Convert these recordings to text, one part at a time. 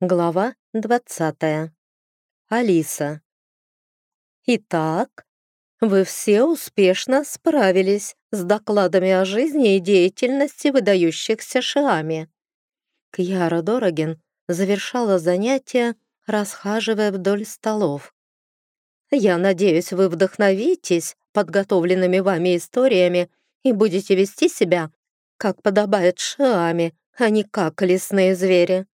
Глава 20. Алиса. Итак, вы все успешно справились с докладами о жизни и деятельности выдающихся шиами. Кьяра Дорогин завершала занятие, расхаживая вдоль столов. Я надеюсь, вы вдохновитесь подготовленными вами историями и будете вести себя, как подобает шиами, а не как лесные звери.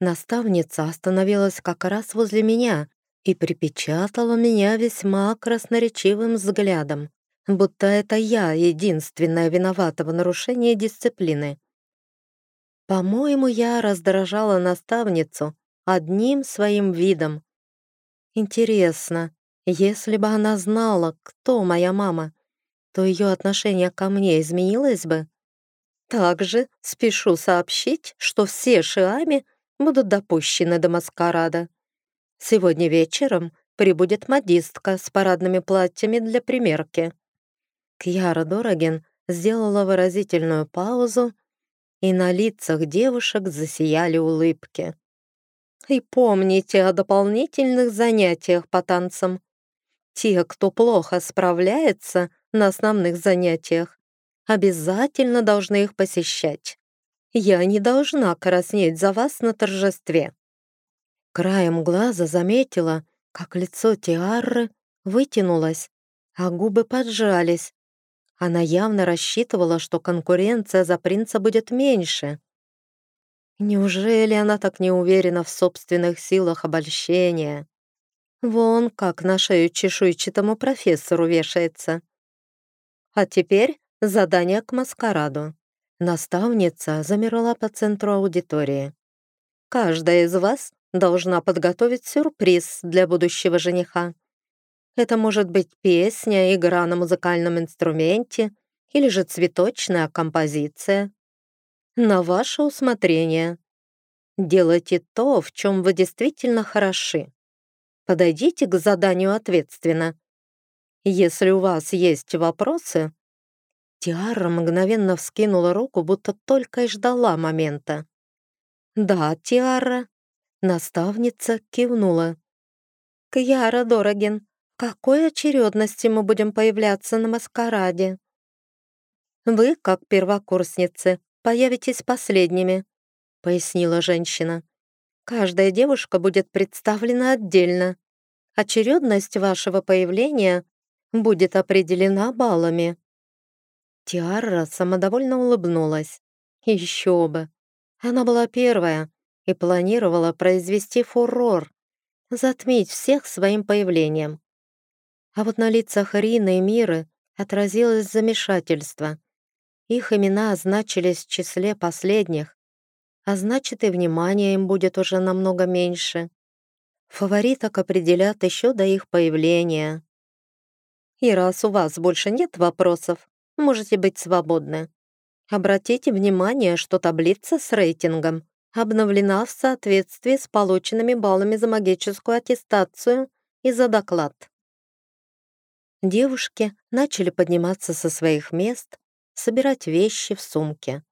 Наставница остановилась как раз возле меня и припечатала меня весьма красноречивым взглядом, будто это я единственная виновата в нарушении дисциплины. По-моему, я раздражала наставницу одним своим видом. Интересно, если бы она знала, кто моя мама, то ее отношение ко мне изменилось бы? Также спешу сообщить, что все шиами — будут допущены до маскарада. Сегодня вечером прибудет модистка с парадными платьями для примерки. Кьяра Дорогин сделала выразительную паузу, и на лицах девушек засияли улыбки. И помните о дополнительных занятиях по танцам. Те, кто плохо справляется на основных занятиях, обязательно должны их посещать. Я не должна краснеть за вас на торжестве». Краем глаза заметила, как лицо Тиарры вытянулось, а губы поджались. Она явно рассчитывала, что конкуренция за принца будет меньше. Неужели она так не уверена в собственных силах обольщения? Вон как на шею чешуйчатому профессору вешается. А теперь задание к маскараду. Наставница замерла по центру аудитории. «Каждая из вас должна подготовить сюрприз для будущего жениха. Это может быть песня, игра на музыкальном инструменте или же цветочная композиция. На ваше усмотрение. Делайте то, в чем вы действительно хороши. Подойдите к заданию ответственно. Если у вас есть вопросы, Тиара мгновенно вскинула руку, будто только и ждала момента. «Да, Тиара», — наставница кивнула. «Кьяра Дорогин, какой очередности мы будем появляться на маскараде?» «Вы, как первокурсницы, появитесь последними», — пояснила женщина. «Каждая девушка будет представлена отдельно. Очередность вашего появления будет определена баллами». Тиара самодовольно улыбнулась. Еще бы. Она была первая и планировала произвести фурор, затмить всех своим появлением. А вот на лицах Рины и Миры отразилось замешательство. Их имена значились в числе последних, а значит и внимания им будет уже намного меньше. Фавориток определят еще до их появления. И раз у вас больше нет вопросов, можете быть свободны. Обратите внимание, что таблица с рейтингом обновлена в соответствии с полученными баллами за магическую аттестацию и за доклад. Девушки начали подниматься со своих мест, собирать вещи в сумке.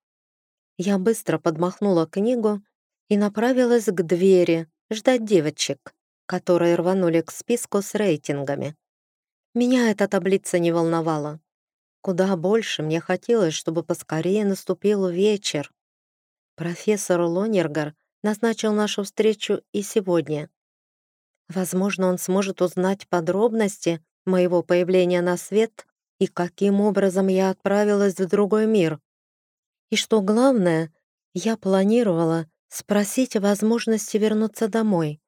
Я быстро подмахнула книгу и направилась к двери ждать девочек, которые рванули к списку с рейтингами. Меня эта таблица не волновала. Куда больше мне хотелось, чтобы поскорее наступил вечер. Профессор Лонергар назначил нашу встречу и сегодня. Возможно, он сможет узнать подробности моего появления на свет и каким образом я отправилась в другой мир. И что главное, я планировала спросить о возможности вернуться домой.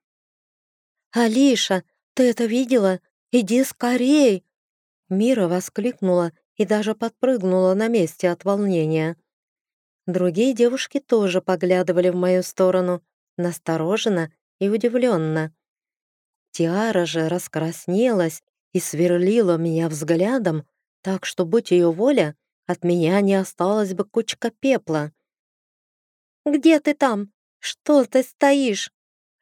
«Алиша, ты это видела? Иди скорей!» Мира воскликнула и даже подпрыгнула на месте от волнения. Другие девушки тоже поглядывали в мою сторону, настороженно и удивленно. Тиара же раскраснелась и сверлила меня взглядом, так что, будь ее воля, от меня не осталось бы кучка пепла. «Где ты там? Что ты стоишь?»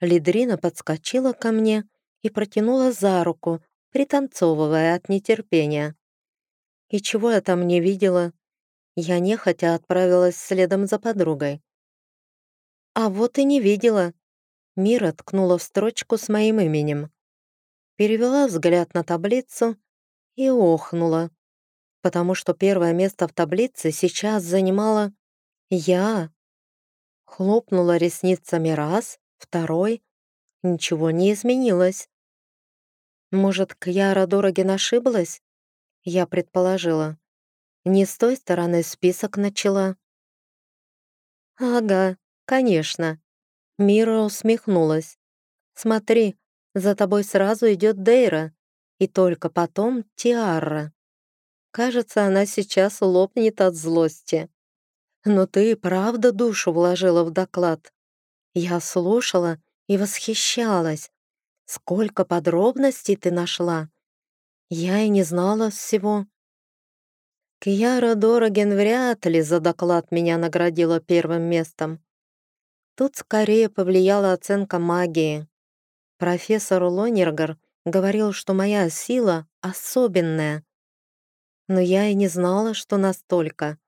Лидрина подскочила ко мне и протянула за руку, пританцовывая от нетерпения. И чего я там не видела? Я нехотя отправилась следом за подругой. А вот и не видела. Мира ткнула в строчку с моим именем. Перевела взгляд на таблицу и охнула, потому что первое место в таблице сейчас занимала я. Хлопнула ресницами раз, второй. Ничего не изменилось. Может, Кьяра Дорогин ошиблась? Я предположила. Не с той стороны список начала. Ага, конечно. Мира усмехнулась. Смотри, за тобой сразу идет Дейра, и только потом Тиара. Кажется, она сейчас лопнет от злости. Но ты правда душу вложила в доклад. Я слушала и восхищалась. Сколько подробностей ты нашла. Я и не знала всего. Кьяра Дороген вряд ли за доклад меня наградила первым местом. Тут скорее повлияла оценка магии. Профессор Лонергар говорил, что моя сила особенная. Но я и не знала, что настолько.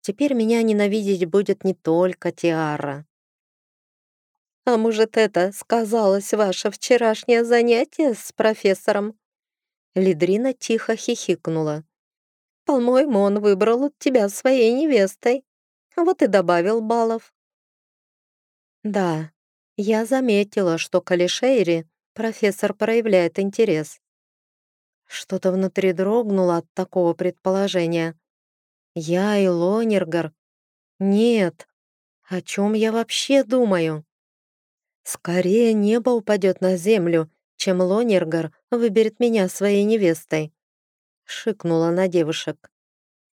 Теперь меня ненавидеть будет не только Тиара. «А может, это сказалось ваше вчерашнее занятие с профессором?» Лидрина тихо хихикнула. «По-моему, он выбрал тебя своей невестой. Вот и добавил баллов». «Да, я заметила, что к профессор проявляет интерес. Что-то внутри дрогнуло от такого предположения. Я и Лонергар? Нет. О чем я вообще думаю? Скорее небо упадет на землю, чем Лонергар выберет меня своей невестой. Шикнула на девушек.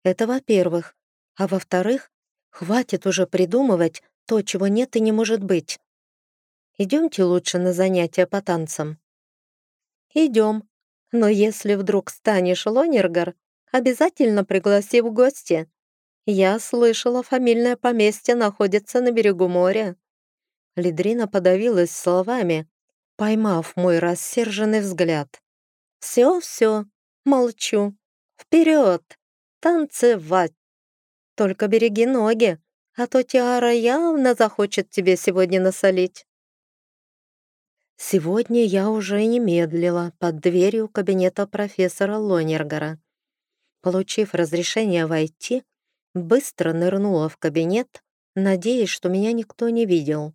Это во-первых. А во-вторых, хватит уже придумывать то, чего нет и не может быть. Идемте лучше на занятия по танцам. Идем. Но если вдруг станешь Лонергар, обязательно пригласи в гости. Я слышала, фамильное поместье находится на берегу моря. Лидрина подавилась словами, поймав мой рассерженный взгляд. «Все, все, молчу. Вперед! Танцевать! Только береги ноги, а то Тиара явно захочет тебе сегодня насолить». Сегодня я уже не медлила под дверью кабинета профессора Лонергара. Получив разрешение войти, быстро нырнула в кабинет, надеясь, что меня никто не видел.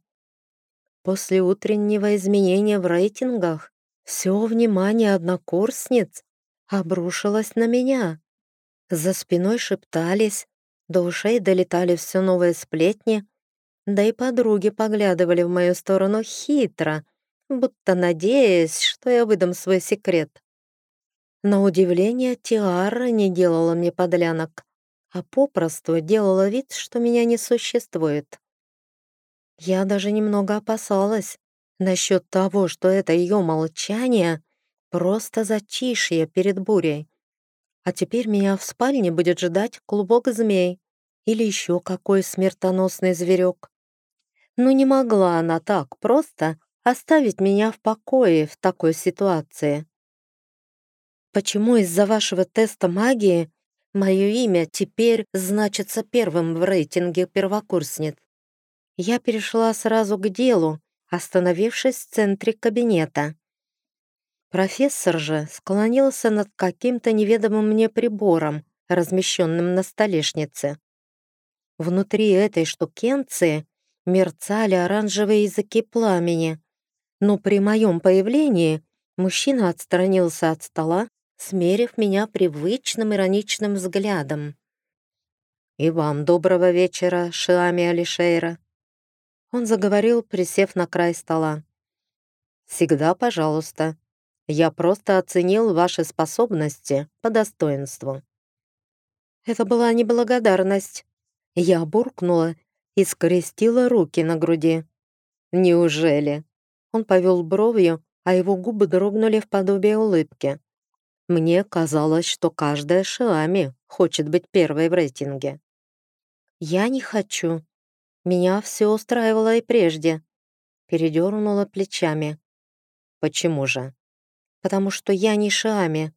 После утреннего изменения в рейтингах все внимание однокурсниц обрушилось на меня. За спиной шептались, до ушей долетали все новые сплетни, да и подруги поглядывали в мою сторону хитро, будто надеясь, что я выдам свой секрет. На удивление, Тиара не делала мне подлянок, а попросту делала вид, что меня не существует. Я даже немного опасалась насчет того, что это ее молчание просто затишье перед бурей. А теперь меня в спальне будет ждать клубок змей или еще какой смертоносный зверек. Но не могла она так просто оставить меня в покое в такой ситуации. Почему из-за вашего теста магии мое имя теперь значится первым в рейтинге первокурсниц? Я перешла сразу к делу, остановившись в центре кабинета. Профессор же склонился над каким-то неведомым мне прибором, размещенным на столешнице. Внутри этой штукенции мерцали оранжевые языки пламени, но при моем появлении мужчина отстранился от стола, смерив меня привычным ироничным взглядом. «И вам доброго вечера, Шиами Алишейра», он заговорил, присев на край стола. «Всегда пожалуйста. Я просто оценил ваши способности по достоинству». Это была неблагодарность. Я буркнула и скрестила руки на груди. «Неужели?» Он повел бровью, а его губы дрогнули в подобие улыбки. Мне казалось, что каждая Шиами хочет быть первой в рейтинге. «Я не хочу», меня все устраивало и прежде. Передернула плечами. Почему же? Потому что я не Шиами.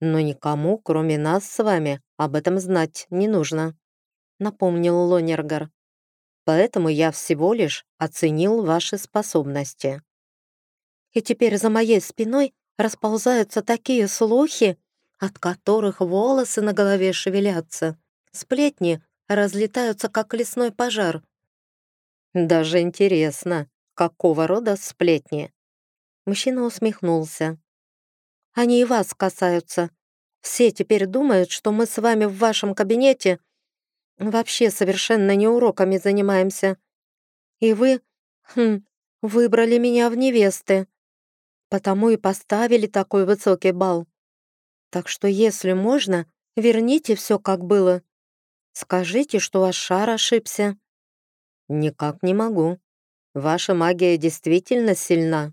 Но никому, кроме нас с вами, об этом знать не нужно, напомнил Лонергар. Поэтому я всего лишь оценил ваши способности. И теперь за моей спиной расползаются такие слухи, от которых волосы на голове шевелятся. Сплетни разлетаются, как лесной пожар. Даже интересно, какого рода сплетни? Мужчина усмехнулся. Они и вас касаются. Все теперь думают, что мы с вами в вашем кабинете вообще совершенно не уроками занимаемся. И вы, хм, выбрали меня в невесты. Потому и поставили такой высокий балл. Так что, если можно, верните все, как было. Скажите, что ваш шар ошибся». «Никак не могу. Ваша магия действительно сильна,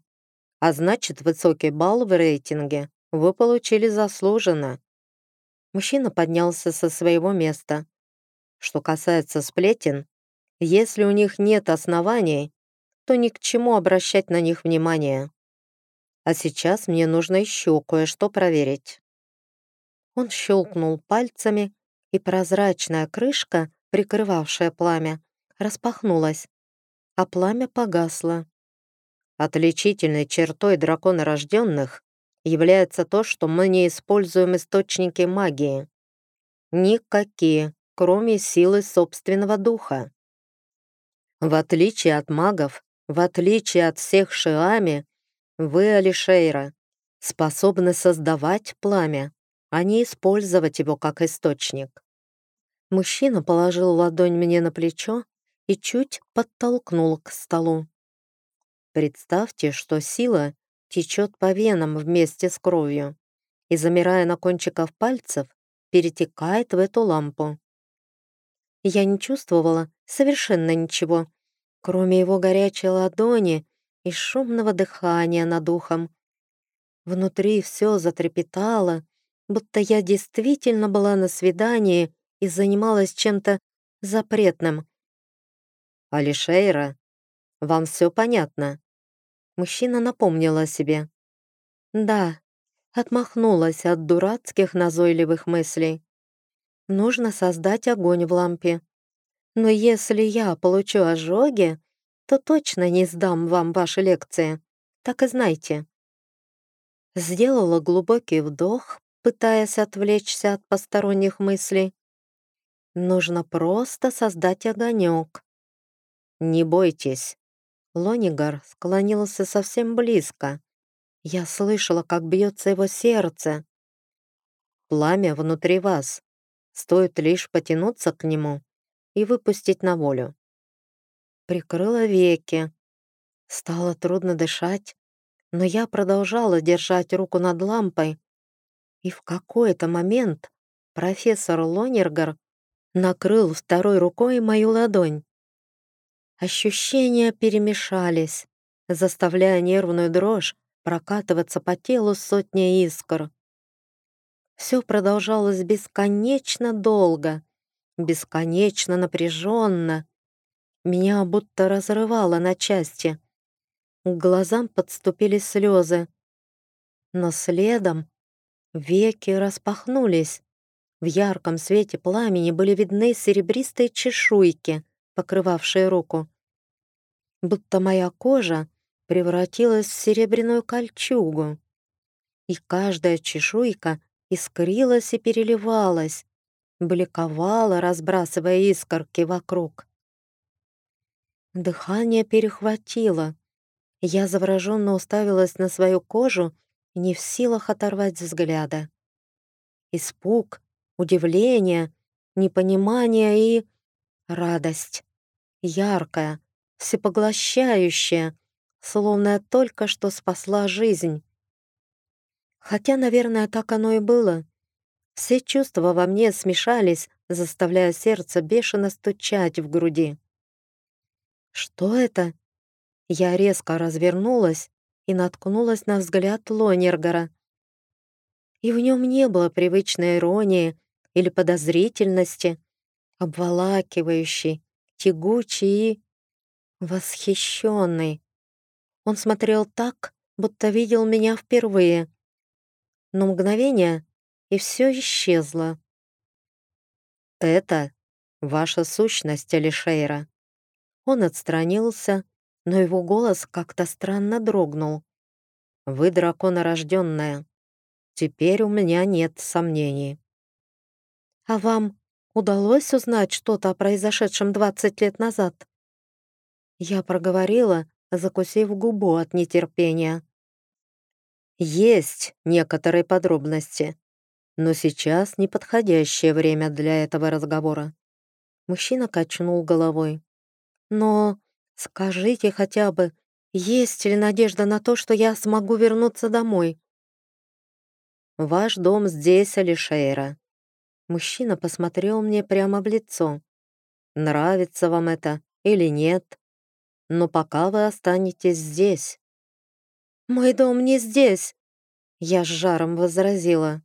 а значит, высокий балл в рейтинге вы получили заслуженно». Мужчина поднялся со своего места. Что касается сплетен, если у них нет оснований, то ни к чему обращать на них внимание. А сейчас мне нужно еще кое-что проверить. Он щелкнул пальцами, и прозрачная крышка, прикрывавшая пламя, распахнулась, а пламя погасло. Отличительной чертой драконорожденных является то, что мы не используем источники магии. Никакие, кроме силы собственного духа. В отличие от магов, в отличие от всех шиами, вы, Алишейра, способны создавать пламя, а не использовать его как источник. Мужчина положил ладонь мне на плечо и чуть подтолкнул к столу. Представьте, что сила течет по венам вместе с кровью и, замирая на кончиках пальцев, перетекает в эту лампу. Я не чувствовала совершенно ничего, кроме его горячей ладони и шумного дыхания над ухом. Внутри все затрепетало, будто я действительно была на свидании и занималась чем-то запретным. «Алишейра, вам все понятно?» Мужчина напомнил о себе. «Да», отмахнулась от дурацких назойливых мыслей. «Нужно создать огонь в лампе. Но если я получу ожоги, то точно не сдам вам ваши лекции. Так и знайте». Сделала глубокий вдох, пытаясь отвлечься от посторонних мыслей. Нужно просто создать огонек. «Не бойтесь». Лонигар склонился совсем близко. Я слышала, как бьется его сердце. Пламя внутри вас. Стоит лишь потянуться к нему и выпустить на волю. Прикрыла веки. Стало трудно дышать, но я продолжала держать руку над лампой, и в какой-то момент профессор Лонергар накрыл второй рукой мою ладонь. Ощущения перемешались, заставляя нервную дрожь прокатываться по телу сотни искр. Все продолжалось бесконечно долго, бесконечно напряженно. Меня будто разрывало на части. К глазам подступили слезы. Но следом Веки распахнулись. В ярком свете пламени были видны серебристые чешуйки, покрывавшие руку. Будто моя кожа превратилась в серебряную кольчугу. И каждая чешуйка искрилась и переливалась, бликовала, разбрасывая искорки вокруг. Дыхание перехватило. Я завороженно уставилась на свою кожу не в силах оторвать взгляда. Испуг, удивление, непонимание и радость. Яркая, всепоглощающая, словно я только что спасла жизнь. Хотя, наверное, так оно и было. Все чувства во мне смешались, заставляя сердце бешено стучать в груди. «Что это?» Я резко развернулась и наткнулась на взгляд Лонергара. И в нем не было привычной иронии или подозрительности, обволакивающей, тягучей и восхищенной. Он смотрел так, будто видел меня впервые. Но мгновение, и все исчезло. «Это ваша сущность, Алишейра. Он отстранился, но его голос как-то странно дрогнул. «Вы драконорожденная. Теперь у меня нет сомнений». «А вам удалось узнать что-то о произошедшем 20 лет назад?» Я проговорила, закусив губу от нетерпения. «Есть некоторые подробности, но сейчас неподходящее время для этого разговора». Мужчина качнул головой. «Но скажите хотя бы, есть ли надежда на то, что я смогу вернуться домой?» «Ваш дом здесь, Алишейра». Мужчина посмотрел мне прямо в лицо. «Нравится вам это или нет? Но пока вы останетесь здесь». «Мой дом не здесь!» Я с жаром возразила.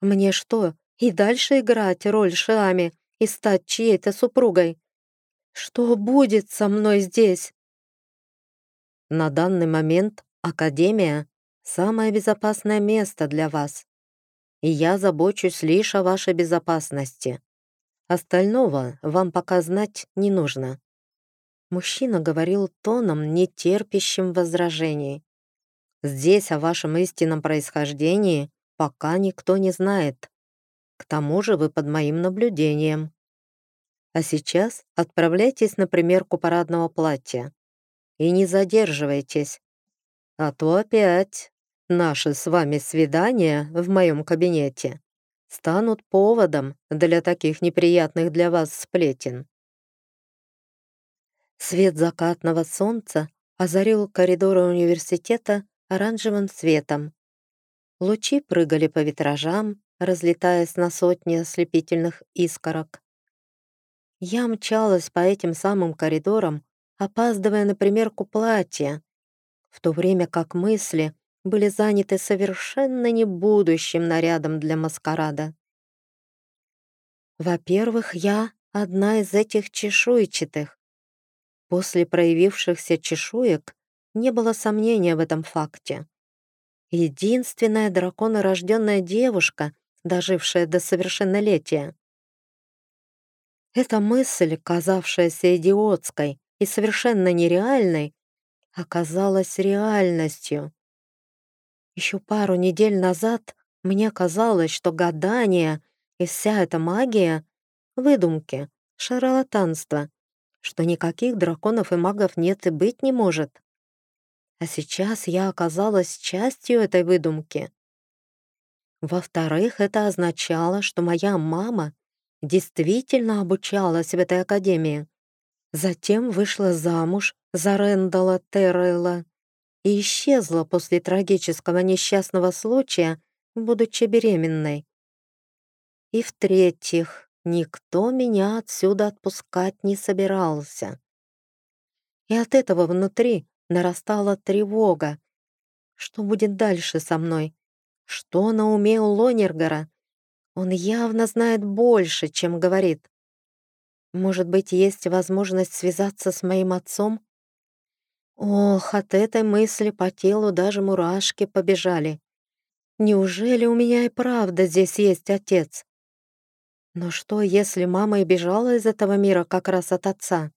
«Мне что, и дальше играть роль Шиами и стать чьей-то супругой? Что будет со мной здесь?» На данный момент Академия — самое безопасное место для вас. И я забочусь лишь о вашей безопасности. Остального вам пока знать не нужно. Мужчина говорил тоном, не терпящим возражений. Здесь о вашем истинном происхождении пока никто не знает. К тому же вы под моим наблюдением. А сейчас отправляйтесь на примерку парадного платья. И не задерживайтесь. А то опять наши с вами свидания в моем кабинете станут поводом для таких неприятных для вас сплетен. Свет закатного солнца озарил коридоры университета оранжевым светом. Лучи прыгали по витражам, разлетаясь на сотни ослепительных искорок. Я мчалась по этим самым коридорам, опаздывая на примерку платья, в то время как мысли были заняты совершенно не будущим нарядом для маскарада. Во-первых, я одна из этих чешуйчатых. После проявившихся чешуек не было сомнения в этом факте. Единственная драконорожденная девушка, дожившая до совершеннолетия. Эта мысль, казавшаяся идиотской и совершенно нереальной, оказалась реальностью. Еще пару недель назад мне казалось, что гадание и вся эта магия — выдумки, шарлатанство, что никаких драконов и магов нет и быть не может. А сейчас я оказалась частью этой выдумки. Во-вторых, это означало, что моя мама действительно обучалась в этой академии. Затем вышла замуж за Рэндала Террелла и исчезла после трагического несчастного случая, будучи беременной. И в-третьих, никто меня отсюда отпускать не собирался. И от этого внутри нарастала тревога. Что будет дальше со мной? Что на уме у Лонергера? Он явно знает больше, чем говорит. Может быть, есть возможность связаться с моим отцом? Ох, от этой мысли по телу даже мурашки побежали. Неужели у меня и правда здесь есть отец? Но что, если мама и бежала из этого мира как раз от отца?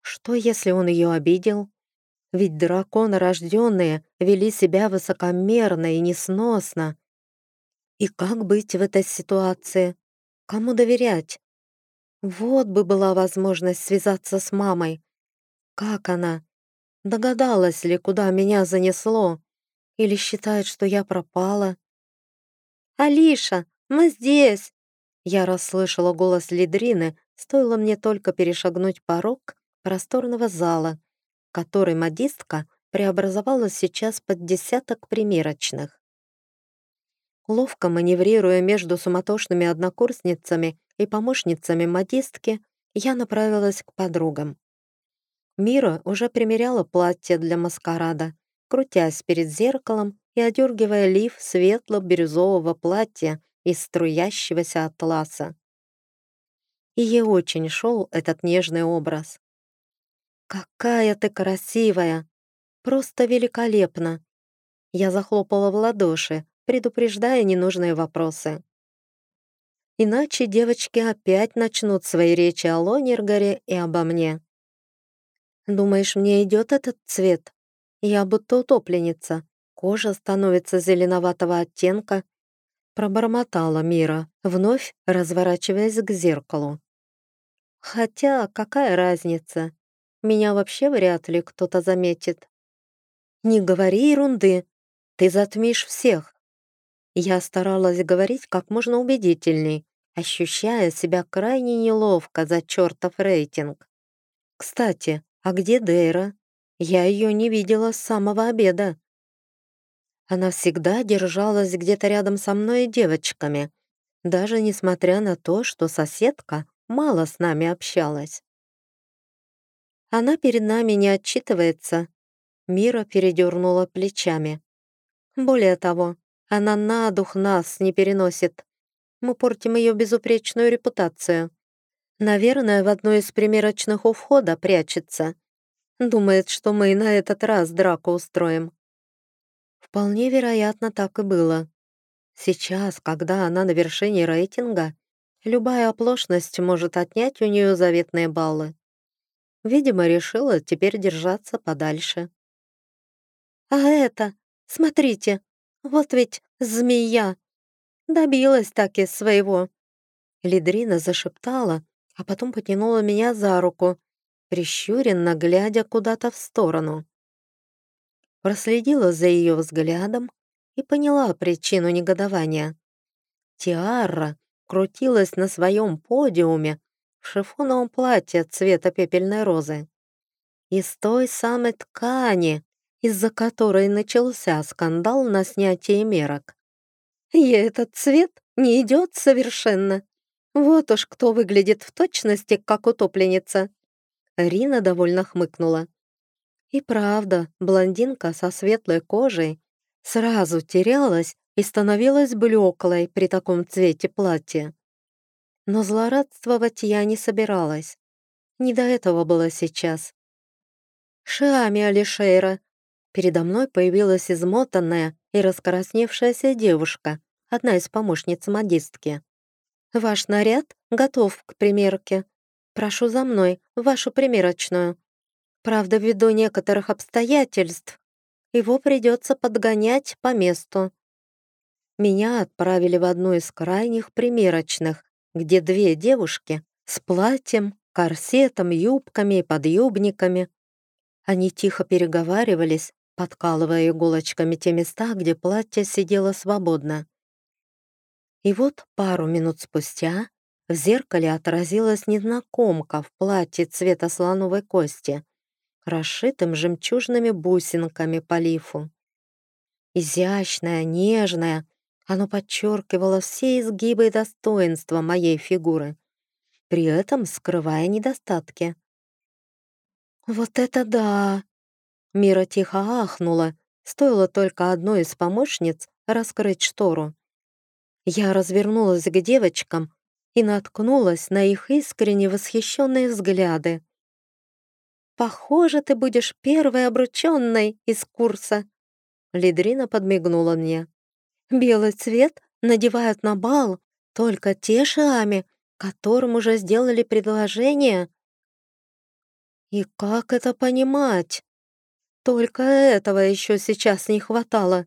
Что, если он ее обидел? Ведь драконы рожденные вели себя высокомерно и несносно. И как быть в этой ситуации? Кому доверять? Вот бы была возможность связаться с мамой. Как она? Догадалась ли, куда меня занесло? Или считает, что я пропала? «Алиша, мы здесь!» Я расслышала голос Лидрины, стоило мне только перешагнуть порог просторного зала, который модистка преобразовала сейчас под десяток примерочных. Ловко маневрируя между суматошными однокурсницами и помощницами модистки, я направилась к подругам. Мира уже примеряла платье для маскарада, крутясь перед зеркалом и одергивая лиф светло-бирюзового платья из струящегося атласа. И ей очень шел этот нежный образ. «Какая ты красивая! Просто великолепно!» Я захлопала в ладоши, предупреждая ненужные вопросы. Иначе девочки опять начнут свои речи о Лонергаре и обо мне. Думаешь, мне идет этот цвет? Я будто утопленница. Кожа становится зеленоватого оттенка. Пробормотала Мира, вновь разворачиваясь к зеркалу. Хотя какая разница? Меня вообще вряд ли кто-то заметит. Не говори ерунды, ты затмишь всех. Я старалась говорить как можно убедительней, ощущая себя крайне неловко за чертов рейтинг. Кстати, а где Дейра? Я ее не видела с самого обеда. Она всегда держалась где-то рядом со мной и девочками, даже несмотря на то, что соседка мало с нами общалась. Она перед нами не отчитывается. Мира передернула плечами. Более того, она на дух нас не переносит. Мы портим ее безупречную репутацию. Наверное, в одной из примерочных у входа прячется. Думает, что мы на этот раз драку устроим. Вполне вероятно, так и было. Сейчас, когда она на вершине рейтинга, любая оплошность может отнять у нее заветные баллы. Видимо, решила теперь держаться подальше. «А это, смотрите, вот ведь змея! Добилась таки своего!» Лидрина зашептала, а потом потянула меня за руку, прищуренно глядя куда-то в сторону. Проследила за ее взглядом и поняла причину негодования. Тиара крутилась на своем подиуме в шифоновом платье цвета пепельной розы. Из той самой ткани, из-за которой начался скандал на снятие мерок. Ей этот цвет не идет совершенно. Вот уж кто выглядит в точности, как утопленница. Рина довольно хмыкнула. И правда, блондинка со светлой кожей сразу терялась и становилась блеклой при таком цвете платья. Но злорадствовать я не собиралась. Не до этого было сейчас. «Шиами Алишейра!» Передо мной появилась измотанная и раскрасневшаяся девушка, одна из помощниц модистки. «Ваш наряд готов к примерке. Прошу за мной, в вашу примерочную. Правда, ввиду некоторых обстоятельств, его придется подгонять по месту». Меня отправили в одну из крайних примерочных, где две девушки с платьем, корсетом, юбками и подъюбниками. Они тихо переговаривались, подкалывая иголочками те места, где платье сидело свободно. И вот пару минут спустя в зеркале отразилась незнакомка в платье цвета слоновой кости, расшитым жемчужными бусинками по лифу. Изящная, нежная, оно подчеркивало все изгибы и достоинства моей фигуры, при этом скрывая недостатки. «Вот это да!» Мира тихо ахнула, стоило только одной из помощниц раскрыть штору. Я развернулась к девочкам и наткнулась на их искренне восхищенные взгляды. «Похоже, ты будешь первой обрученной из курса», Лидрина подмигнула мне. Белый цвет надевают на бал только те шиами, которым уже сделали предложение. И как это понимать? Только этого еще сейчас не хватало.